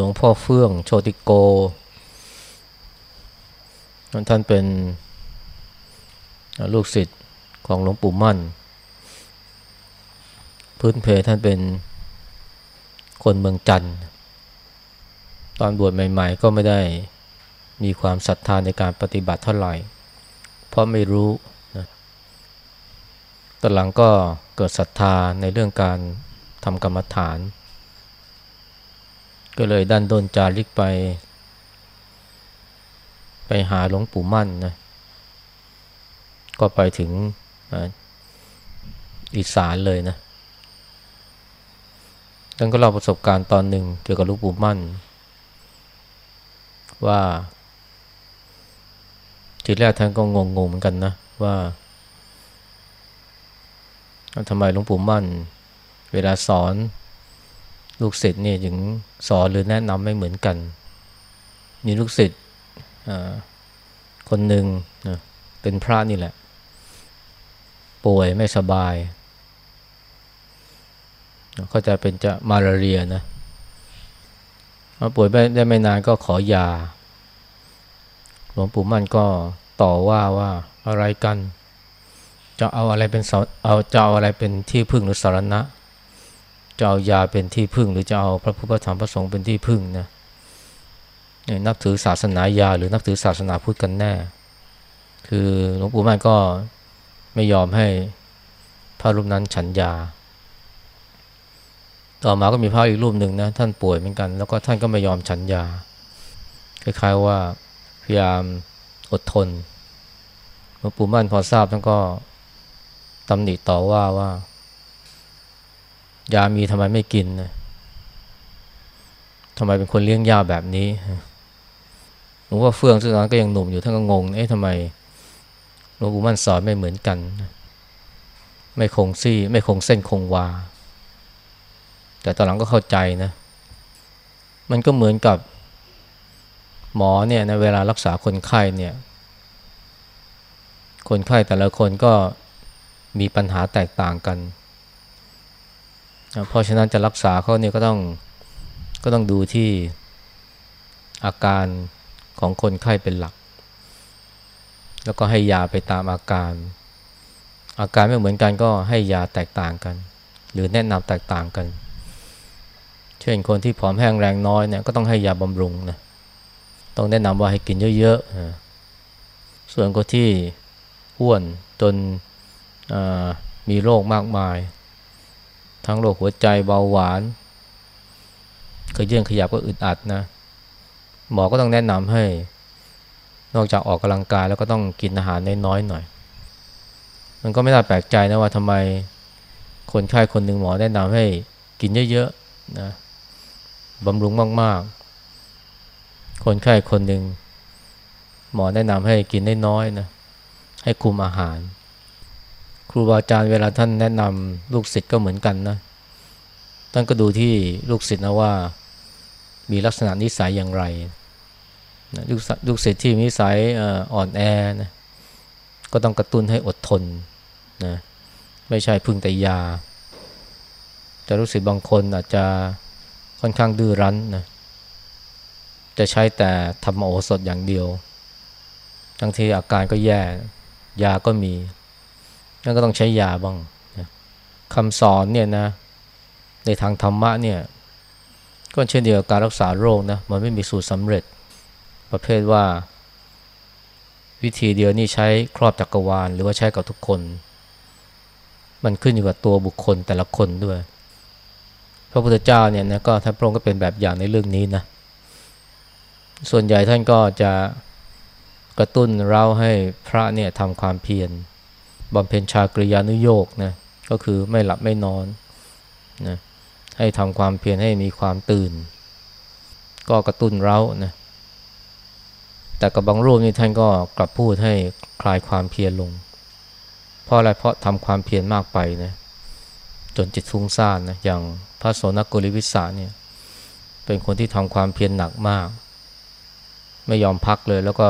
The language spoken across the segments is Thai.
หลวงพ่อเฟื่องโชติโก ท่านเป็นลูกศิษย์ของหลวงปู่มั่น พื้นเพท่านเป็นคนเมืองจันทร์ตอนบวชใหม่ ๆ ก็ไม่ได้มีความศรัทธาในการปฏิบัติเท่าไหร่ เพราะไม่รู้นะตอนหลังก็เกิดศรัทธาในเรื่องการทำกรรมฐาน ก็เลยดันโดนจาริกไป ไปหาหลวงปู่มั่นนะ ก็ไปถึงอีสานเลยนะท่านก็เล่าประสบการณ์ตอนหนึ่งเกี่ยวกับหลวงปู่มั่น ว่าทีแรกท่านก็งงๆเหมือนกันนะว่าทำไมหลวงปู่มั่น เวลาสอน ลูกศิษย์เนี่ยถึงสอนหรือแนะนำไม่เหมือนกัน มีลูกศิษย์คนหนึ่งนะเป็นพระนี่แหละ ป่วยไม่สบายเขาจะเป็นจะมาลาเรียนะป่วยได้ไม่นานก็ขอยา หลวงปู่มั่นก็ต่อว่าว่าอะไรกัน จะเอาอะไรเป็นเอาจะเอาอะไรเป็นที่พึ่งหรือสารณะ จะเอายาเป็นที่พึ่ง หรือจะเอาพระพุทธธรรมพระสงฆ์เป็นที่พึ่งนะนับถือศาสนายา หรือนับถือศาสนาพุทธกันแน่ คือหลวงปู่มั่นก็ไม่ยอมให้พระรูปนั้นฉันยา ต่อมาก็มีพระอีกรูปหนึ่งนะท่านป่วยเหมือนกัน แล้วก็ท่านก็ไม่ยอมฉันยา คล้ายๆว่าพยายามอดทนหลวงปู่มั่นพอทราบท่านก็ตำหนิต่อว่าว่า ยามีทำไมไม่กินนะทำไมเป็นคนเลี้ยงยาแบบนี้หลวงพ่อเฟื่องซึ่งตอนนั้นก็ยังหนุ่มอยู่ท่านก็งง เอ๊ะทำไมหลวงปู่มั่นสอนไม่เหมือนกัน ไม่คงซี่ ไม่คงเส้นคงวา แต่ตอนหลังก็เข้าใจนะ มันก็เหมือนกับหมอเนี่ยในเวลารักษาคนไข้เนี่ย คนไข้แต่ละคนก็มีปัญหาแตกต่างกัน เพราะฉะนั้นจะรักษาเขาเนี่ยก็ต้องก็ต้องดูที่อาการของคนไข้เป็นหลัก แล้วก็ให้ยาไปตามอาการ อาการไม่เหมือนกันก็ให้ยาแตกต่างกัน หรือแนะนำแตกต่างกัน เช่นคนที่ผอมแห้งแรงน้อยเนี่ยก็ต้องให้ยาบำรุงนะต้องแนะนำว่าให้กินเยอะๆส่วนคนที่อ้วนจนมีโรคมากมาย ทั้งโรคหัวใจเบาหวานเคยยื่นขยับก็อึดอัดนะ หมอก็ต้องแนะนำให้ นอกจากออกกำลังกายแล้วก็ต้องกินอาหารน้อยๆหน่อย มันก็ไม่น่าแปลกใจนะว่าทำไมคนไข้คนหนึ่งหมอแนะนำให้กินเยอะๆนะบำรุงมากๆ คนไข้คนหนึ่งหมอแนะนำให้กินน้อยๆนะให้คุมอาหาร ครูบาอาจารย์เวลาท่านแนะนำลูกศิษย์ก็เหมือนกันนะ ท่านก็ดูที่ลูกศิษย์นะว่ามีลักษณะนิสัยอย่างไรลูกลูกศิษย์ที่มีนิสัยอ่อนแอนะก็ต้องกระตุ้นให้อดทนนะไม่ใช่พึ่งแต่ยาแต่ลูกศิษย์บางคนอาจจะค่อนข้างดื้อรั้นนะจะใช้แต่ทำโอสถอย่างเดียว ทั้งที่อาการก็แย่ยาก็มี นั่นก็ต้องใช้ยาบ้างนะคำสอนเนี่ยนะ ในทางธรรมะเนี่ยก็เช่นเดียวกับการรักษาโรคนะมันไม่มีสูตรสำเร็จ ประเภทว่า วิธีเดียวนี่ใช้ครอบจักรวาล หรือว่าใช้กับทุกคน มันขึ้นอยู่กับตัวบุคคลแต่ละคนด้วย พระพุทธเจ้าเนี่ยนะก็ท่านพระองค์ก็เป็นแบบอย่างในเรื่องนี้นะส่วนใหญ่ท่านก็จะกระตุ้นเราให้พระเนี่ยทำความเพียร บำเพ็ญชากริยานุโยกนะก็คือไม่หลับไม่นอนนะให้ทำความเพียรให้มีความตื่น ก็กระตุ้นเรานะแต่กับบางรูปนี่ท่านก็กลับพูดให้คลายความเพียรลง เพราะอะไรเพราะทำความเพียรมากไปนะจนจิตฟุ้งซ่านนะอย่างพระโสนกุลิวิสาเนี่ยเป็นคนที่ทำความเพียรหนักมาก ไม่ยอมพักเลยแล้วก็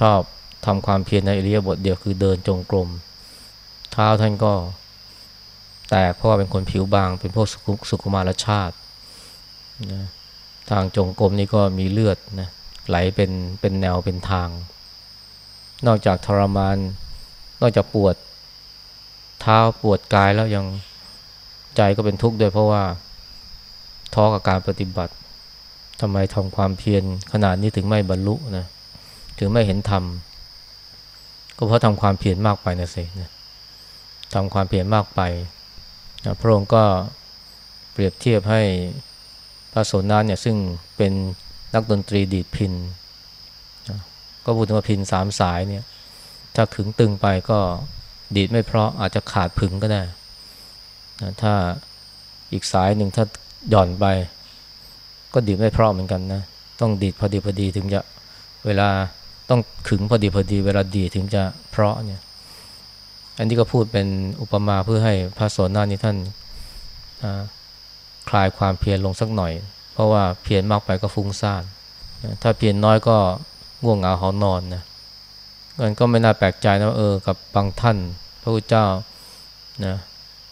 ชอบทำความเพียรในอริยบทเดียวคือเดินจงกรม ท้าท่านก็แต่เพราะว่าเป็นคนผิวบาง เป็นพวกสุขุมารชาตินะทางจงกรมนี่ก็มีเลือดนะไหลเป็นเป็นแนวเป็นทาง นอกจากทรมาน นอกจากปวดเท้าปวดกายแล้วยังใจก็เป็นทุกข์ด้วยเพราะว่าท้อกับการปฏิบัติทำไมทำความเพียรขนาดนี้ถึงไม่บรรลุนะถึงไม่เห็นธรรมก็เพราะทำความเพียรมากไปนะสินะ ทำความเพียรมากไปนะพระองค์ก็เปรียบเทียบให้พระโสนานเนี่ยซึ่งเป็นนักดนตรีดีดพินนะก็พูดถึงว่าพินสามสายเนี่ยถ้าขึงตึงไปก็ดีดไม่เพราะอาจจะขาดผึงก็ได้นะถ้าอีกสายหนึ่งถ้าหย่อนไป ก็ดีดไม่เพราะเหมือนกันนะต้องดีดพอดีพอดีถึงจะเวลาต้องขึงพอดีพอดี เวลาดีถึงจะเพราะเนี่ย อันนี้ก็พูดเป็นอุปมาเพื่อให้พระโสนานี้ท่านคลายความเพียรลงสักหน่อย เพราะว่าเพียรมากไปก็ฟุ้งซ่านถ้าเพียรน้อยก็ง่วงเหงาหอนอนนะมันก็ไม่น่าแปลกใจนะเออกับบางท่าน พระพุทธเจ้านะ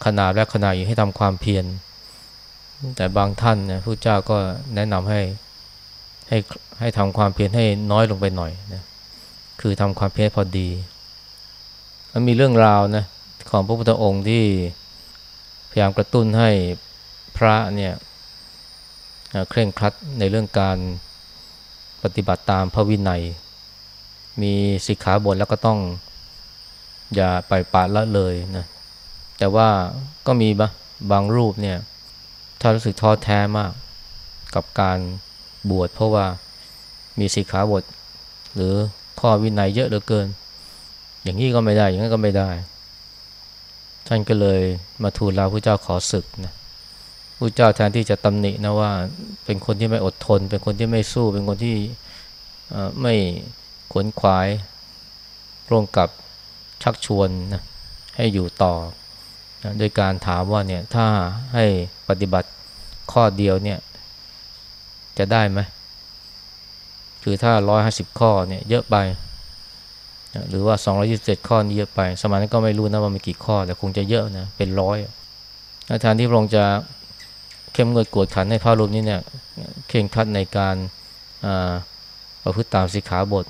ขนาดและขนาดอยู่ให้ทำความเพียรแต่บางท่านนะพระเจ้าก็แนะนำให้ให้ให้ทำความเพียรให้น้อยลงไปหน่อยนะคือทำความเพียรพอดี มันมีเรื่องราวนะของพระพุทธองค์ที่พยายามกระตุ้นให้พระเนี่ยเคร่งครัดในเรื่องการปฏิบัติตามพระวินัย มีสิกขาบทแล้วก็ต้องอย่าไปปาละเลยนะแต่ว่าก็มีบางรูปเนี่ยถ้ารู้สึกท้อแท้มากกับการบวชเพราะว่ามีสิกขาบท หรือข้อวินัยเยอะเหลือเกิน อย่างนี้ก็ไม่ได้ อย่างนั้นก็ไม่ได้ ท่านก็เลยมาทูลลาพระเจ้าขอศึกนะพระเจ้าแทนที่จะตำหนินะว่าเป็นคนที่ไม่อดทน เป็นคนที่ไม่สู้ เป็นคนที่ไม่ขวนขวายร่วมกับชักชวนนะให้อยู่ต่อนะโดยการถามว่าเนี่ยถ้าให้ปฏิบัติข้อเดียวเนี่ยจะได้ไหมคือถ้าร้อยห้าสิบข้อเนี่ยเยอะไป หรือว่าสองร้อยี่สิบเจ็ดข้อนี้เยอะไป สมัยนั้นก็ไม่รู้นะว่ามีกี่ข้อ แต่คงจะเยอะนะ เป็นร้อยอาจารย์ที่พระองค์จะเข้มงวดกวดขันให้พระรูปนี้เนี่ยเข่งคัดในการประพฤติตามสิกขาบท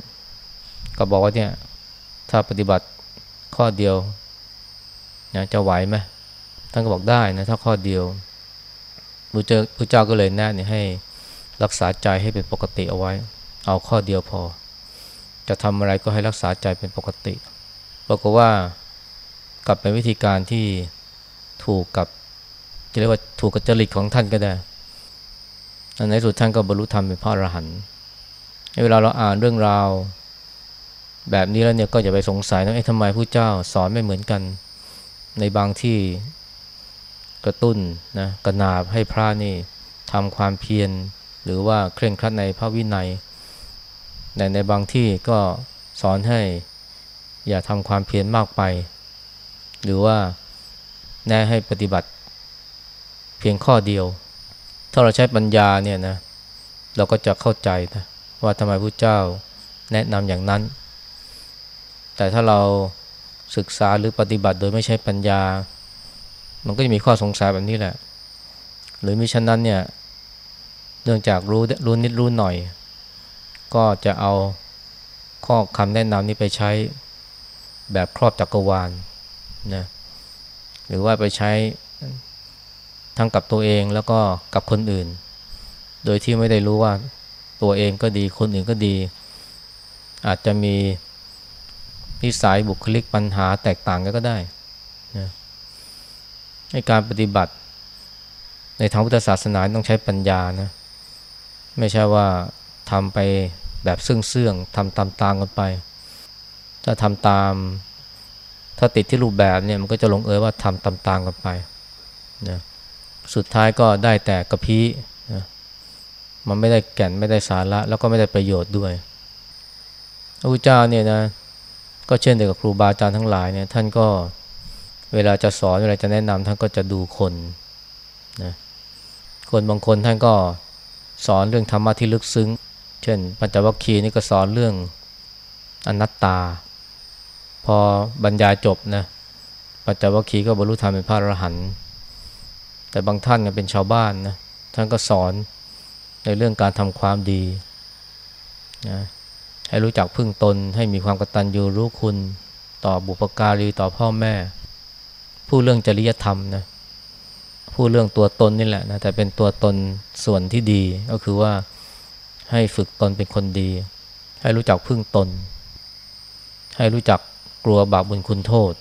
ก็บอกว่าเนี่ยถ้าปฏิบัติข้อเดียวนะจะไหวไหมท่านก็บอกได้นะถ้าข้อเดียวพระเจ้าพระเจ้าก็เลยแนะนี่ให้รักษาใจให้เป็นปกติเอาไว้ เอาข้อเดียวพอ จะทำอะไรก็ให้รักษาใจเป็นปกติปรากฏว่ากลับเป็นวิธีการที่ถูกกับจะเรียกว่าถูกกับจริตของท่านก็ได้ในสุดท่านก็บรรลุธรรมเป็นพระอรหันต์เวลาเราอ่านเรื่องราว แบบนี้แล้วเนี่ยก็อย่าไปสงสัยนะไอ้ทำไมผู้เจ้าสอนไม่เหมือนกัน ในบางที่กระตุ้นนะกระนาบให้พระนี่ทำความเพียรหรือว่าเคร่งครัดในพระวินัย ในในบางที่ก็สอนให้อย่าทำความเพียรมากไป หรือว่าแนะให้ปฏิบัติเพียงข้อเดียว ถ้าเราใช้ปัญญาเนี่ยนะเราก็จะเข้าใจนะว่าทำไมพระเจ้าแนะนำอย่างนั้น แต่ถ้าเราศึกษาหรือปฏิบัติโดยไม่ใช้ปัญญา มันก็จะมีข้อสงสัยแบบนี้แหละ หรือมิฉะนั้นเนี่ยเนื่องจากรู้รู้นิดรู้หน่อย ก็จะเอาข้อคำแนะนำนี้ไปใช้แบบครอบจักรวาลนะหรือว่าไปใช้ทั้งกับตัวเองแล้วก็กับคนอื่น โดยที่ไม่ได้รู้ว่าตัวเองก็ดีคนอื่นก็ดี อาจจะมีนิสัยบุคลิกปัญหาแตกต่างกันก็ได้นะในการปฏิบัติ ในทางพุทธศาสนาต้องใช้ปัญญานะไม่ใช่ว่า ทำไปแบบซึ่งเสื่องทำตามตามกันไป ถ้าทำตาม ถ้าติดที่รูปแบบเนี่ยมันก็จะลงเอยว่าทำตามตามกันไปนะสุดท้ายก็ได้แต่กระพี้นะมันไม่ได้แก่นไม่ได้สาระ แล้วก็ไม่ได้ประโยชน์ด้วยพระพุทธเจ้าเนี่ยนะก็เช่นเดียวกับครูบาอาจารย์ทั้งหลายเนี่ยท่านก็เวลาจะสอนเวลาจะแนะนำท่านก็จะดูคนนะคนบางคนท่านก็สอนเรื่องธรรมะที่ลึกซึ้ง ช่น ปัญจวัคคีย์นี่ก็สอนเรื่องอนัตตา พอบรรยายจบนะปัญจวัคคีย์ก็บรรลุธรรมเป็นพระอรหันต์แต่บางท่านเป็นชาวบ้านนะท่านก็สอนในเรื่องการทำความดีนะให้รู้จักพึ่งตนให้มีความกตัญญูรู้คุณ ต่อบุปการีต่อพ่อแม่ ผู้เรื่องจริยธรรมนะผู้เรื่องตัวตนนี่แหละนะแต่เป็นตัวตนส่วนที่ดีก็คือว่า ให้ฝึกตนเป็นคนดี ให้รู้จักพึ่งตน ให้รู้จักกลัวบาปบุญคุณโทษ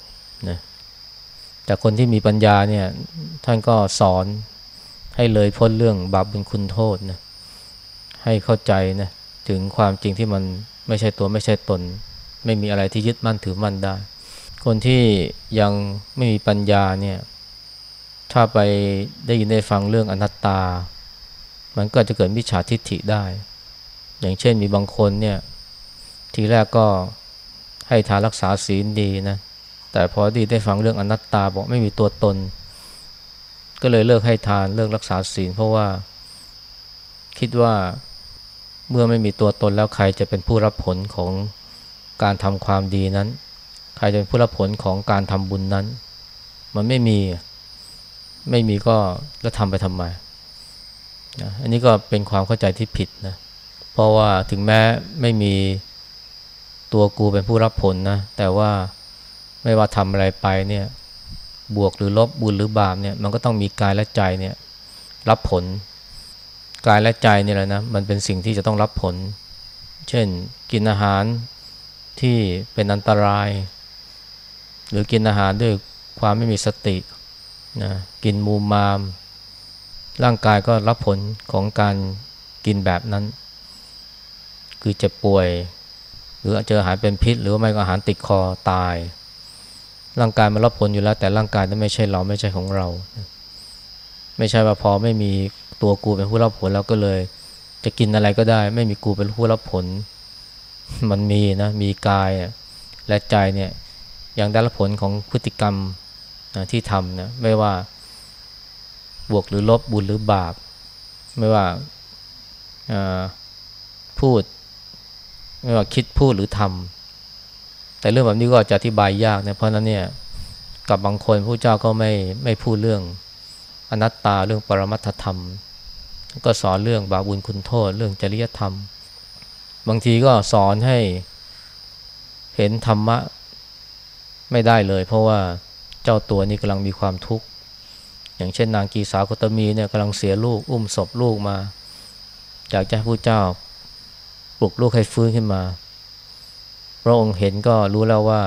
นะแต่คนที่มีปัญญาเนี่ยท่านก็สอนให้เลยพ้นเรื่องบาปบุญคุณโทษนะให้เข้าใจนะถึงความจริงที่มันไม่ใช่ตัวไม่ใช่ตน ไม่มีอะไรที่ยึดมั่นถือมั่นได้ คนที่ยังไม่มีปัญญาเนี่ยถ้าไปได้ยินได้ฟังเรื่องอนัตตา มันก็จะเกิดมิจฉาทิฏฐิได้ อย่างเช่นมีบางคนเนี่ย ทีแรกก็ให้ทานรักษาศีลดีนะ แต่พอดีได้ฟังเรื่องอนัตตาบอกไม่มีตัวตน ก็เลยเลิกให้ทานเลิกรักษาศีล เพราะว่า คิดว่าเมื่อไม่มีตัวตนแล้วใครจะเป็นผู้รับผลของการทำความดีนั้น ใครจะเป็นผู้รับผลของการทำบุญนั้น มันไม่มีไม่มีก็แล้วทำไปทำไมนะอันนี้ก็เป็นความเข้าใจที่ผิดนะเพราะว่าถึงแม้ไม่มีตัวกูเป็นผู้รับผลนะ แต่ว่าไม่ว่าทำอะไรไปเนี่ย บวกหรือลบบุญหรือบาปเนี่ย มันก็ต้องมีกายและใจเนี่ย รับผล กายและใจนี่แหละนะ มันเป็นสิ่งที่จะต้องรับผล เช่น กินอาหารที่เป็นอันตราย หรือกินอาหารด้วยความไม่มีสตินะกินมูมาม ร่างกายก็รับผลของการกินแบบนั้น คือเจ็บป่วย หรือเจออาหารเป็นพิษ หรือไม่ก็อาหารติดคอตาย ร่างกายมันรับผลอยู่แล้ว แต่ร่างกายนั้นไม่ใช่เราไม่ใช่ของเรา ไม่ใช่ว่าพอไม่มีตัวกูเป็นผู้รับผลแล้วก็เลย จะกินอะไรก็ได้ ไม่มีกูเป็นผู้รับผล มันมีนะมีกายและใจเนี่ยยังได้รับผลของพฤติกรรมที่ทำนะไม่ว่าบวกหรือลบบุญหรือบาป ไม่ว่าพูด ไม่ว่าคิดพูดหรือทำแต่เรื่องแบบนี้ก็จะอธิบายยากนะเพราะนั้นเนี่ยกับบางคนผู้เจ้าก็ไม่ไม่พูดเรื่องอนัตตาเรื่องปรมัตถธรรม ก็สอนเรื่องบาบุญคุณโทษ เรื่องจริยธรรม บางทีก็สอนให้เห็นธรรมะไม่ได้เลย เพราะว่าเจ้าตัวนี้กำลังมีความทุกข์ อย่างเช่นนางกีสาวกตมีเนี่ยกำลังเสียลูก อุ้มศพลูกมาอยากจะให้ผู้เจ้า ปลุกลูกให้ฟื้นขึ้นมา พระองค์เห็นก็รู้แล้วว่า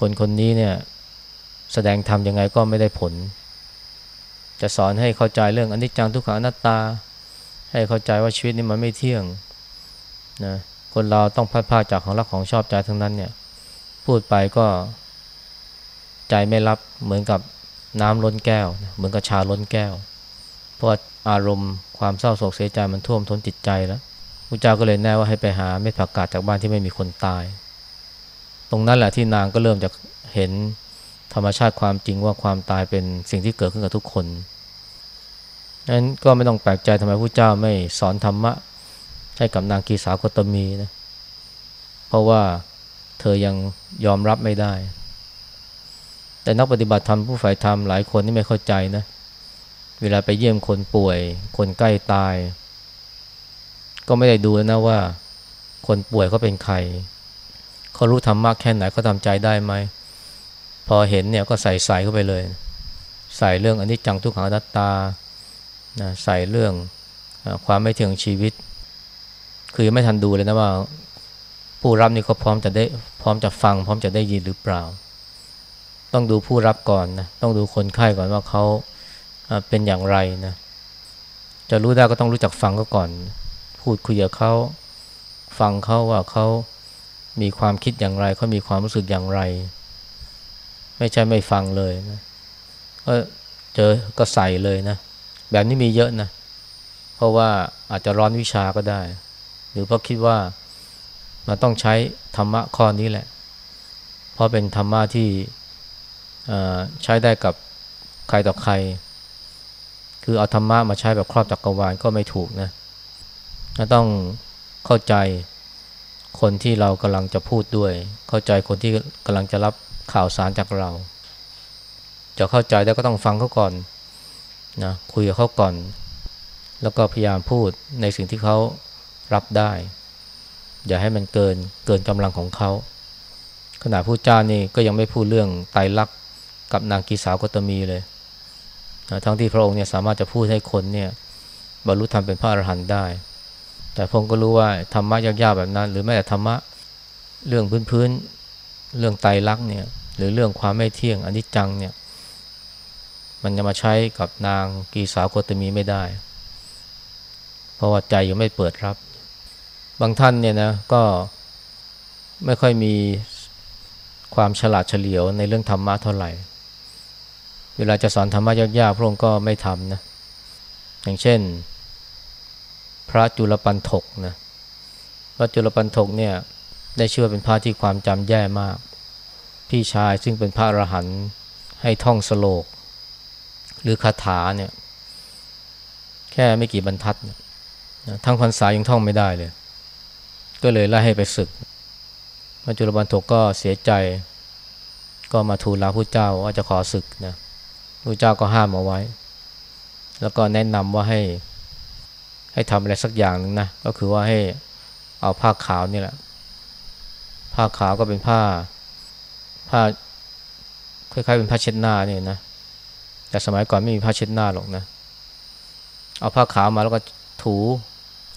คนคนนี้เนี่ยแสดงธรรมยังไงก็ไม่ได้ผล จะสอนให้เข้าใจเรื่องอนิจจังทุกขังอนัตตา ให้เข้าใจว่าชีวิตนี้มันไม่เที่ยงนะคนเราต้องพัดพาจากของรักของชอบใจทั้งนั้นเนี่ยพูดไปก็ใจไม่รับเหมือนกับน้ำล้นแก้ว เหมือนกับชาล้นแก้ว เพราะอารมณ์ความเศร้าโศกเสียใจมันท่วมท้นจิตใจแล้ว ระเจ้าก็เลยแน่ว่าให้ไปหาเม็ดผักกาดจากบ้านที่ไม่มีคนตาย ตรงนั้นแหละที่นางก็เริ่มจะเห็นธรรมชาติความจริงว่าความตายเป็นสิ่งที่เกิดขึ้นกับทุกคนนั้นก็ไม่ต้องแปลกใจทำไมพระเจ้าไม่สอนธรรมะให้กับนางกีสาวกตมีนะ เพราะว่าเธอยังยอมรับไม่ได้ แต่นักปฏิบัติธรรมผู้ฝ่ายธรรมหลายคนนี่ไม่เข้าใจนะ เวลาไปเยี่ยมคนป่วย คนใกล้ตาย ก็ไม่ได้ดูนะว่า คนป่วยเขาเป็นใครเขารู้ธรรมะแค่ไหนเขาทำใจได้ไหมพอเห็นเนี่ยก็ใส่ใส่เข้าไปเลย ใส่เรื่องอันนี้จังทุกขังอนัตตานะใส่เรื่องความไม่เที่ยงชีวิต คือไม่ทันดูเลยนะว่า ผู้รับนี่เขาพร้อมจะได้พร้อมจะฟัง พร้อมจะได้ยินหรือเปล่า ต้องดูผู้รับก่อนนะต้องดูคนไข้ก่อนว่าเขาเป็นอย่างไรนะจะรู้ได้ก็ต้องรู้จักฟังก็ก่อน พูดคุยกับเขาฟังเขาว่าเขามีความคิดอย่างไรเขามีความรู้สึกอย่างไร ไม่ใช่ไม่ฟังเลยนะก็เจอก็ใส่เลยนะ แบบนี้มีเยอะนะ เพราะว่าอาจจะร้อนวิชาก็ได้ หรือเพราะคิดว่ามันต้องใช้ธรรมะข้อนี้แหละ เพราะเป็นธรรมะที่ใช้ได้กับใครต่อใคร คือเอาธรรมะมาใช้แบบครอบจักรวาลก็ไม่ถูกนะ ต้องเข้าใจคนที่เรากำลังจะพูดด้วย เข้าใจคนที่กำลังจะรับข่าวสารจากเรา จะเข้าใจแล้วก็ต้องฟังเขาก่อนนะคุยกับเขาก่อน แล้วก็พยายามพูดในสิ่งที่เขารับได้ อย่าให้มันเกินเกินกำลังของเขาขณะผู้จ้านี่ก็ยังไม่พูดเรื่องไตรลักษณ์กับนางกีสาวกตมีเลยนะทั้งที่พระองค์เนี่ยสามารถจะพูดให้คนเนี่ยบรรลุธรรมเป็นพระอรหันต์ได้ แต่พงก็รู้ว่าธรรมะยากๆแบบนั้น หรือแม้แต่ธรรมะเรื่องพื้นๆเรื่องไตรลักษณ์เนี่ยหรือเรื่องความไม่เที่ยงอนิจจังเนี่ยมันจะมาใช้กับนางกีสาวโคตมีไม่ได้ เพราะว่าใจยังไม่เปิดรับ บางท่านเนี่ยนะก็ไม่ค่อยมีความฉลาดเฉลียวในเรื่องธรรมะเท่าไหร่ เวลาจะสอนธรรมะยากๆพระองค์ก็ไม่ทำนะอย่างเช่น ระจุลปันถกนะพระจุลปันถกเนี่ยได้ชื่อเป็นพระที่ความจำแย่มาก พี่ชายซึ่งเป็นพระอรหันต์ให้ท่องสโลก หรือคาถาเนี่ยแค่ไม่กี่บรรทัดนะทั้งพรรษายังท่องไม่ได้เลย ก็เลยไล่ให้ไปศึกพระจุลปันถกก็เสียใจ ก็มาทูลลาผู้เจ้าว่าจะขอศึกนะผู้เจ้าก็ห้ามเอาไว้ แล้วก็แนะนำว่าให้ ให้ทำอะไรสักอย่างหนึ่งนะก็คือว่าให้เอาผ้าขาวนี่แหละผ้าขาวก็เป็นผ้าผ้าคล้ายๆเป็นผ้าเช็ดหน้าเนี่ยนะแต่สมัยก่อนไม่มีผ้าเช็ดหน้าหรอกนะเอาผ้าขาวมาแล้วก็ถู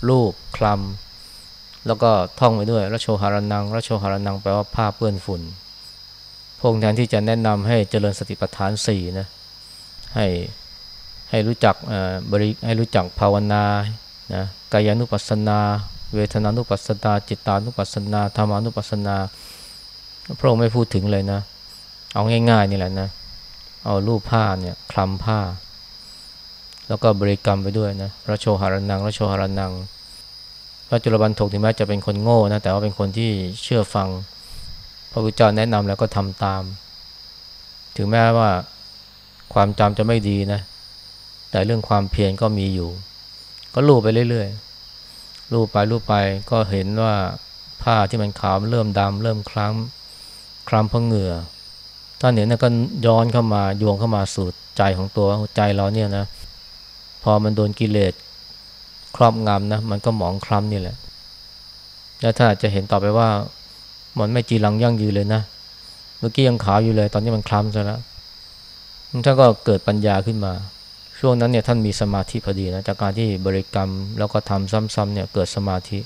รูปคลำแล้วก็ท่องไปด้วยรัชโชหารนังรัชโชหารนังแปลว่าผ้าเปื้อนฝุ่นพงแทนที่จะแนะนำให้เจริญสติปัฏฐานสี่นะให้ให้รู้จักบริให้รู้จักภาวนา นะกายานุปัสสนา เวทนานุปัสสนาจิตานุปัสสนาธรรมานุปัสสนา พระองค์ไม่พูดถึงเลยนะ เอาง่ายๆนี่แหละนะเอารูปผ้าเนี่ยคลำผ้า แล้วก็บริกรรมไปด้วยนะรัชโชหารนังรัชโชหารนัง พระจุลบันทกถึงแม้จะเป็นคนโง่นะแต่ว่าเป็นคนที่เชื่อฟัง พระพุทธเจ้าแนะนำแล้วก็ทำตาม ถึงแม้ว่าความจำจะไม่ดีนะแต่เรื่องความเพียรก็มีอยู่ ก็ลูบไปเรื่อยๆลูบไปลูบไปก็เห็นว่าผ้าที่มันขาวเริ่มดำเริ่มคล้ำคล้ำเพราะเหงื่อท่านเห็นนะก็ย้อนเข้ามาโยงเข้ามาสู่ใจของตัวใจเราเนี่ยนะ พอมันโดนกิเลสครอบงำนะมันก็หมองคล้ำนี่แหละแล้วถ้าจะเห็นต่อไปว่า มันไม่จีรังยั่งยืนเลยนะเมื่อกี้ยังขาวอยู่เลย ตอนนี้มันคล้ำซะแล้วท่านก็เกิดปัญญาขึ้นมา ช่วงนั้นเนี่ยท่านมีสมาธิพอดีนะจากการที่บริกรรมแล้วก็ทำซ้ำๆเนี่ยเกิดสมาธิ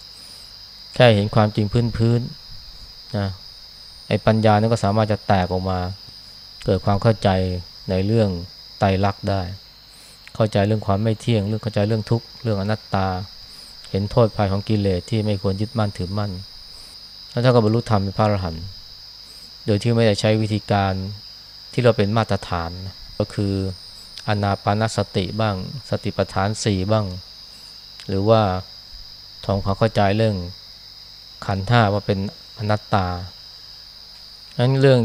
แค่เห็นความจริงพื้นๆนะไอ้ปัญญานี่ก็สามารถจะแตกออกมา เกิดความเข้าใจในเรื่องไตรลักษณ์ได้ เข้าใจเรื่องความไม่เที่ยง เรื่องเข้าใจเรื่องทุกข์เรื่องอนัตตา เห็นโทษภัยของกิเลสที่ไม่ควรยึดมั่นถือมั่นแล้วถ้าก็บรรลุธรรมเป็นพระอรหันต์โดยที่ไม่ได้ใช้วิธีการที่เราเป็นมาตรฐานก็คือ อนาปานสติบ้าง สติปัฏฐานสี่บ้าง หรือว่าทำความเข้าใจเรื่องขันธ์ท่าว่าเป็นอนัตตานั้นเรื่อง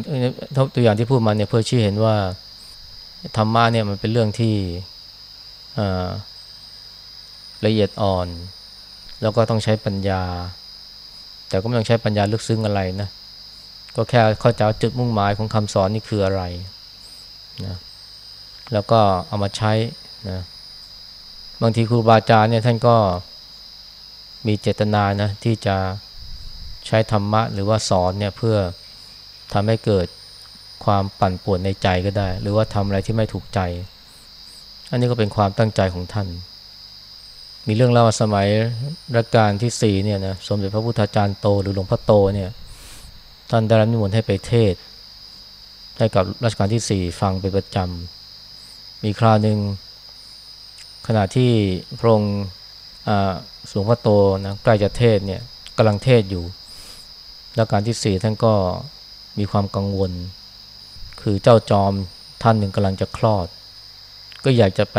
ตัวอย่างที่พูดมาเนี่ยเพื่อชี้เห็นว่าธรรมะเนี่ยมันเป็นเรื่องที่ละเอียดอ่อน แล้วก็ต้องใช้ปัญญา แต่ก็ไม่ต้องใช้ปัญญาลึกซึ้งอะไรนะก็แค่เข้าใจจุดมุ่งหมายของคำสอนนี่คืออะไรนะ แล้วก็เอามาใช้นะบางทีครูบาอาจารย์เนี่ยท่านก็มีเจตนานะที่จะใช้ธรรมะหรือว่าสอนเนี่ยเพื่อทำให้เกิดความปั่นป่วนในใจก็ได้ หรือว่าทำอะไรที่ไม่ถูกใจ อันนี้ก็เป็นความตั้งใจของท่าน มีเรื่องเล่าสมัยรัชกาลที่สี่เนี่ยนะสมเด็จพระพุทธาจารย์โตหรือหลวงพ่อโตเนี่ยท่านได้รับนิมนต์ให้ไปเทศให้กับรัชกาลที่สี่ฟังเป็นประจำ มีคราวหนึ่งขณะที่พระองค์หลวงพ่อโตนะใกล้จะเทศเนี่ยกำลังเทศอยู่รัชกาลที่สี่ท่านก็มีความกังวล คือเจ้าจอมท่านหนึ่งกำลังจะคลอด ก็อยากจะไป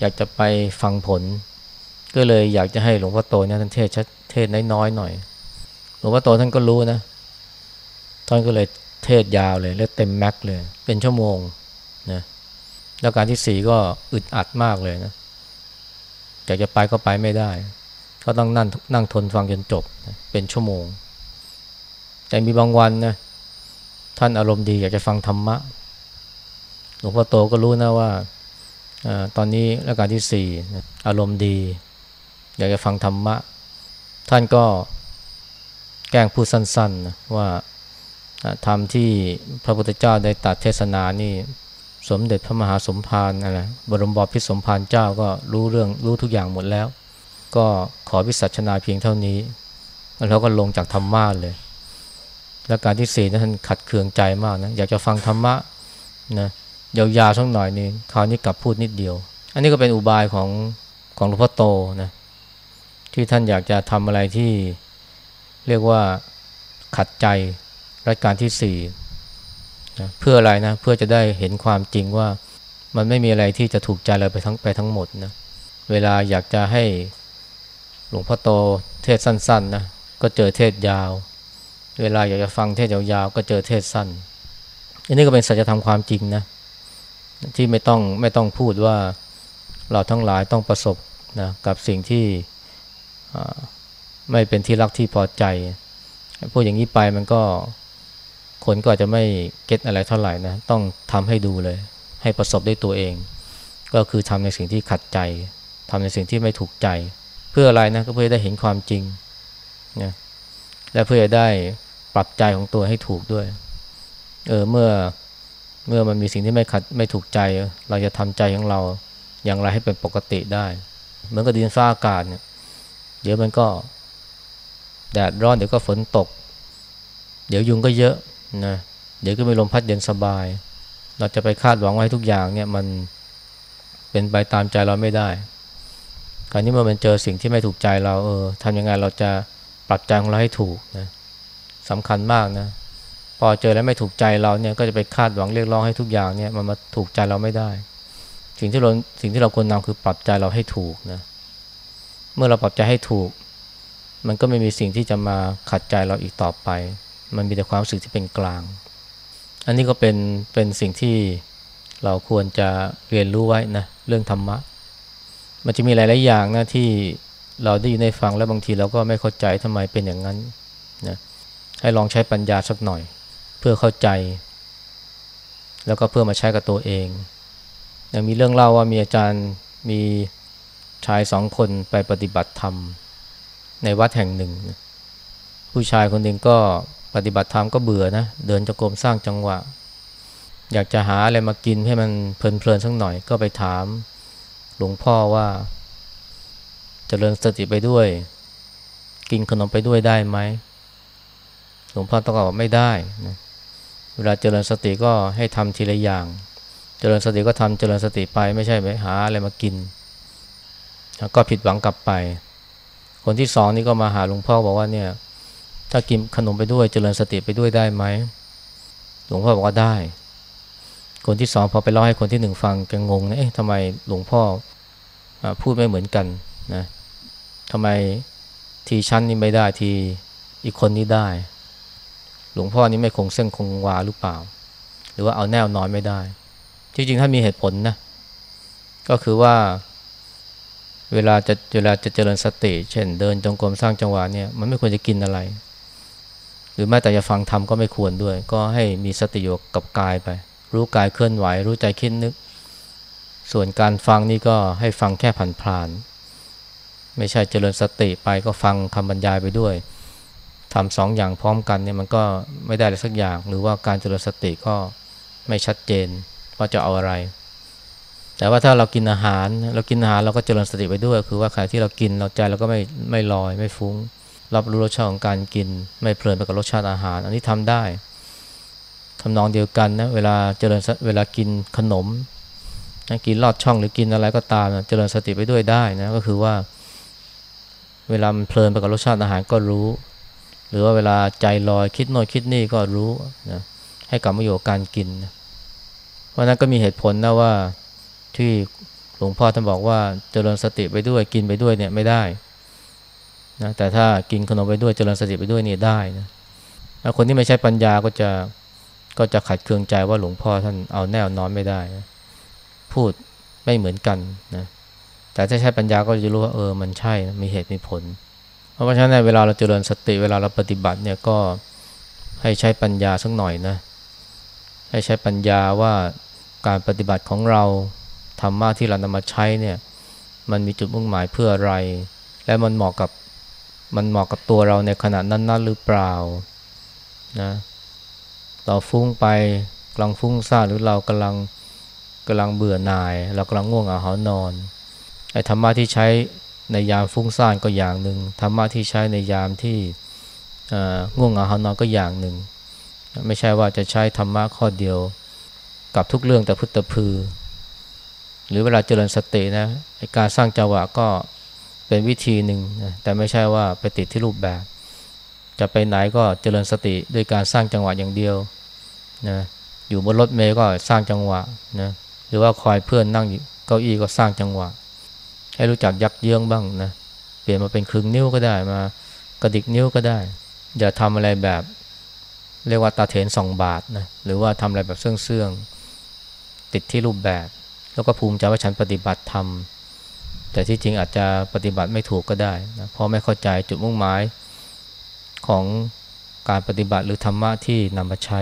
อยากจะไปฟังผล ก็เลยอยากจะให้หลวงพ่อโตเนี่ยท่านเทศชัดเทศน้อยๆหน่อย หลวงพ่อโตท่านก็รู้นะท่านก็เลยเทศยาวเลย แล้วเต็มแม็กเลย เป็นชั่วโมงนะ แล้วการที่สี่ก็อึดอัดมากเลยนะอยากจะไปก็ไปไม่ได้ ก็ต้องนั่งนั่งทนฟังจนจบเป็นชั่วโมง แต่มีบางวันนะท่านอารมณ์ดีอยากจะฟังธรรมะหลวงพ่อโตก็รู้นะว่าอตอนนี้รัชกาลที่สี่อารมณ์ดี อยากจะฟังธรรมะ ท่านก็แกล้งพูดสั้นๆนะว่าธรรมที่พระพุทธเจ้าได้ตัดเทศนานี่ สมเด็จพระมหาสมภารอะไรบรมบพิสมภารเจ้าก็รู้เรื่องรู้ทุกอย่างหมดแล้ว ก็ขอวิสัชนาเพียงเท่านี้ แล้วก็ลงจากธรรมะเลย และการที่สี่นะท่านขัดเคืองใจมากนะอยากจะฟังธรรมะนะยาวๆสักหน่อยนึงคราวนี้กลับพูดนิดเดียว อันนี้ก็เป็นอุบายของของหลวงพ่อโตนะที่ท่านอยากจะทำอะไรที่เรียกว่าขัดใจรัชการที่สี่ นะเพื่ออะไรนะ เพื่อจะได้เห็นความจริงว่ามันไม่มีอะไรที่จะถูกใจเราไปทั้งไปทั้งหมดนะเวลาอยากจะให้หลวงพ่อโตเทศสั้นๆนะก็เจอเทศยาว เวลาอยากจะฟังเทศยาวๆก็เจอเทศสั้น อันนี้ก็เป็นสัจธรรมความจริงนะที่ไม่ต้องไม่ต้องพูดว่าเราทั้งหลายต้องประสบนะกับสิ่งที่ไม่เป็นที่รักที่พอใจพูดอย่างนี้ไปมันก็ คนก็อาจจะไม่เก็ตอะไรเท่าไหร่นะต้องทำให้ดูเลย ให้ประสบด้วยตัวเอง ก็คือทำในสิ่งที่ขัดใจทำในสิ่งที่ไม่ถูกใจ เพื่ออะไรนะก็เพื่อได้เห็นความจริงนะและเพื่อจะได้ปรับใจของตัวให้ถูกด้วยเออเมื่อเมื่อมันมีสิ่งที่ไม่ขัดไม่ถูกใจ เราจะทำใจของเราอย่างไรให้เป็นปกติได้เหมือนกับดินฟ้าอากาศเนี่ยเดี๋ยวมันก็แดดร้อนเดี๋ยวก็ฝนตก เดี๋ยวยุงก็เยอะ นะเดี๋ยวก็มีลมพัดเย็นสบาย เราจะไปคาดหวังไว้ทุกอย่างเนี่ยมันเป็นไปตามใจเราไม่ได้คราวนี้เมื่อมันเจอสิ่งที่ไม่ถูกใจเราเออทำยังไงเราจะปรับใจของเราให้ถูกนะสำคัญมากนะพอเจอแล้วไม่ถูกใจเราเนี่ยก็จะไปคาดหวังเรียกร้องให้ทุกอย่างเนี่ยมันมาถูกใจเราไม่ได้ สิ่งที่เราสิ่งที่เราควรนำคือปรับใจเราให้ถูกนะเมื่อเราปรับใจให้ถูก มันก็ไม่มีสิ่งที่จะมาขัดใจเราอีกต่อไป มันมีแต่ความรู้สึกที่เป็นกลาง อันนี้ก็เป็นเป็นสิ่งที่เราควรจะเรียนรู้ไว้นะเรื่องธรรมะ มันจะมีหลายๆอย่างนะที่เราได้ยินได้ฟังแล้วบางทีเราก็ไม่เข้าใจทำไมเป็นอย่างนั้นนะให้ลองใช้ปัญญาสักหน่อย เพื่อเข้าใจ แล้วก็เพื่อมาใช้กับตัวเองยังมีเรื่องเล่าว่ามีอาจารย์มีชายสองคนไปปฏิบัติธรรมในวัดแห่งหนึ่ง ผู้ชายคนหนึ่งก็ ปฏิบัติธรรมก็เบื่อนะเดินจงกรมสร้างจังหวะ อยากจะหาอะไรมากินให้มันเพลินๆสักหน่อยก็ไปถาม หลวงพ่อว่าจเจริญสติไปด้วย กินขนมไปด้วยได้ไหมหลวงพ่อต้องบอกว่าไม่ได้นะเวลาเจริญสติก็ให้ทำทีละอย่าง เจริญสติก็ทำเจริญสติไปไม่ใช่ไปหาอะไรมากินแล้วก็ผิดหวังกลับไป คนที่สองนี่ก็มาหาหลวงพ่อบอกว่าเนี่ย ถ้ากินขนมไปด้วยเจริญสติไปด้วยได้ไหมหลวงพ่อบอกว่าได้ คนที่สองพอไปเล่าให้คนที่หนึ่งฟังแกงงนะเอ๊ะทำไมหลวงพ่ออพูดไม่เหมือนกันนะทำไมทีชั้นนี้ไม่ได้ทีอีกคนนี้ได้ หลวงพ่อนี้ไม่คงเส้นคงวาหรือเปล่า หรือว่าเอาแนวนอนไม่ได้ จริงๆถ้ามีเหตุผลนะก็คือว่าเวลาจะเวลาจะเจริญสติ เช่นเดินจงกรมสร้างจังหวะเนี่ยมันไม่ควรจะกินอะไร หรือแม้แต่จะฟังธรรมก็ไม่ควรด้วย ก็ให้มีสติอยู่กับกายไป รู้กายเคลื่อนไหว รู้ใจคิดนึก ส่วนการฟังนี่ก็ให้ฟังแค่ผ่านพลาน ไม่ใช่เจริญสติไปก็ฟังคำบรรยายไปด้วยทำสองอย่างพร้อมกันเนี่ยมันก็ไม่ได้เลยสักอย่าง หรือว่าการเจริญสติก็ไม่ชัดเจนว่าจะเอาอะไร แต่ว่าถ้าเรากินอาหาร เรากินอาหารเราก็เจริญสติไปด้วย คือว่าขณะที่เรากินเราใจเราก็ไม่ไม่ลอยไม่ฟุง้ง รับรู้รสชาติของการกิน ไม่เพลินไปกับรสชาติอาหาร อันนี้ทำได้ทำนองเดียวกันนะเวลาเจริญเวลากินขนมนะกินลอดช่องหรือกินอะไรก็ตามนะเจริญสติไปด้วยได้นะก็คือว่า เวลามันเพลินไปกับรสชาติอาหารก็รู้ หรือว่าเวลาใจลอยคิดโน่นคิดนี่ก็รู้นะให้กลับมาอยู่กับการกินนะเพราะนั้นก็มีเหตุผลนะว่าที่หลวงพ่อท่านบอกว่าเจริญสติไปด้วยกินไปด้วยเนี่ยไม่ได้ นะแต่ถ้ากินขนมไปด้วยเจริญสติไปด้วยนี่ได้นะคนที่ไม่ใช่ปัญญาก็จะก็จะขัดเคืองใจว่าหลวงพ่อท่านเอาแน่นอนไม่ได้นะพูดไม่เหมือนกันนะแต่ถ้าใช้ปัญญาก็จะรู้ว่าเออมันใช่นะมีเหตุมีผล เพราะฉะนั้นเวลาเราเจริญสติเวลาเราปฏิบัติเนี่ยก็ให้ใช้ปัญญาสักหน่อยนะให้ใช้ปัญญาว่าการปฏิบัติของเราธรรมะที่เรานำมาใช้เนี่ยมันมีจุดมุ่งหมายเพื่ออะไร และมันเหมาะกับ มันเหมาะกับตัวเราในขณะนั้นๆหรือเปล่านะเราฟุ้งไปกำลังฟุ้งซ่านหรือเรากำลังกำลังเบื่อหน่าย เรากำลังง่วงเหาหานอนไอ้ธรรมะที่ใช้ในยามฟุ้งซ่านก็อย่างหนึ่งธรรมะที่ใช้ในยามที่ง่วงเหงาหานอนก็อย่างหนึ่ง ไม่ใช่ว่าจะใช้ธรรมะข้อเดียว กับทุกเรื่องแต่พุทธพือ หรือเวลาเจริญสตินะการสร้างจังหวะก็ เป็นวิธีหนึ่งนะแต่ไม่ใช่ว่าไปติดที่รูปแบบ จะไปไหนก็เจริญสติด้วยการสร้างจังหวะอย่างเดียวนะอยู่บนรถเมล์ก็สร้างจังหวะนะหรือว่าคอยเพื่อนนั่งเก้าอี้ก็สร้างจังหวะ ให้รู้จักยักเยื้องบ้างนะเปลี่ยนมาเป็นครึ่งนิ้วก็ได้มากระดิกนิ้วก็ได้ อย่าทำอะไรแบบเรียกว่าตาเถนสองบาทนะหรือว่าทำอะไรแบบเสื่องๆติดที่รูปแบบ แล้วก็ภูมิใจว่าฉันปฏิบัติธรรม แต่ที่จริงอาจจะปฏิบัติไม่ถูกก็ได้นะเพราะไม่เข้าใจจุดมุ่งหมายของการปฏิบัติหรือธรรมะที่นำมาใช้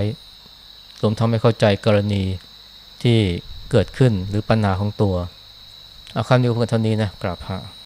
รวมทั้งไม่เข้าใจกรณีที่เกิดขึ้นหรือปัญหาของตัว เอาคำนี้เพียงเท่านี้นะกราบพระ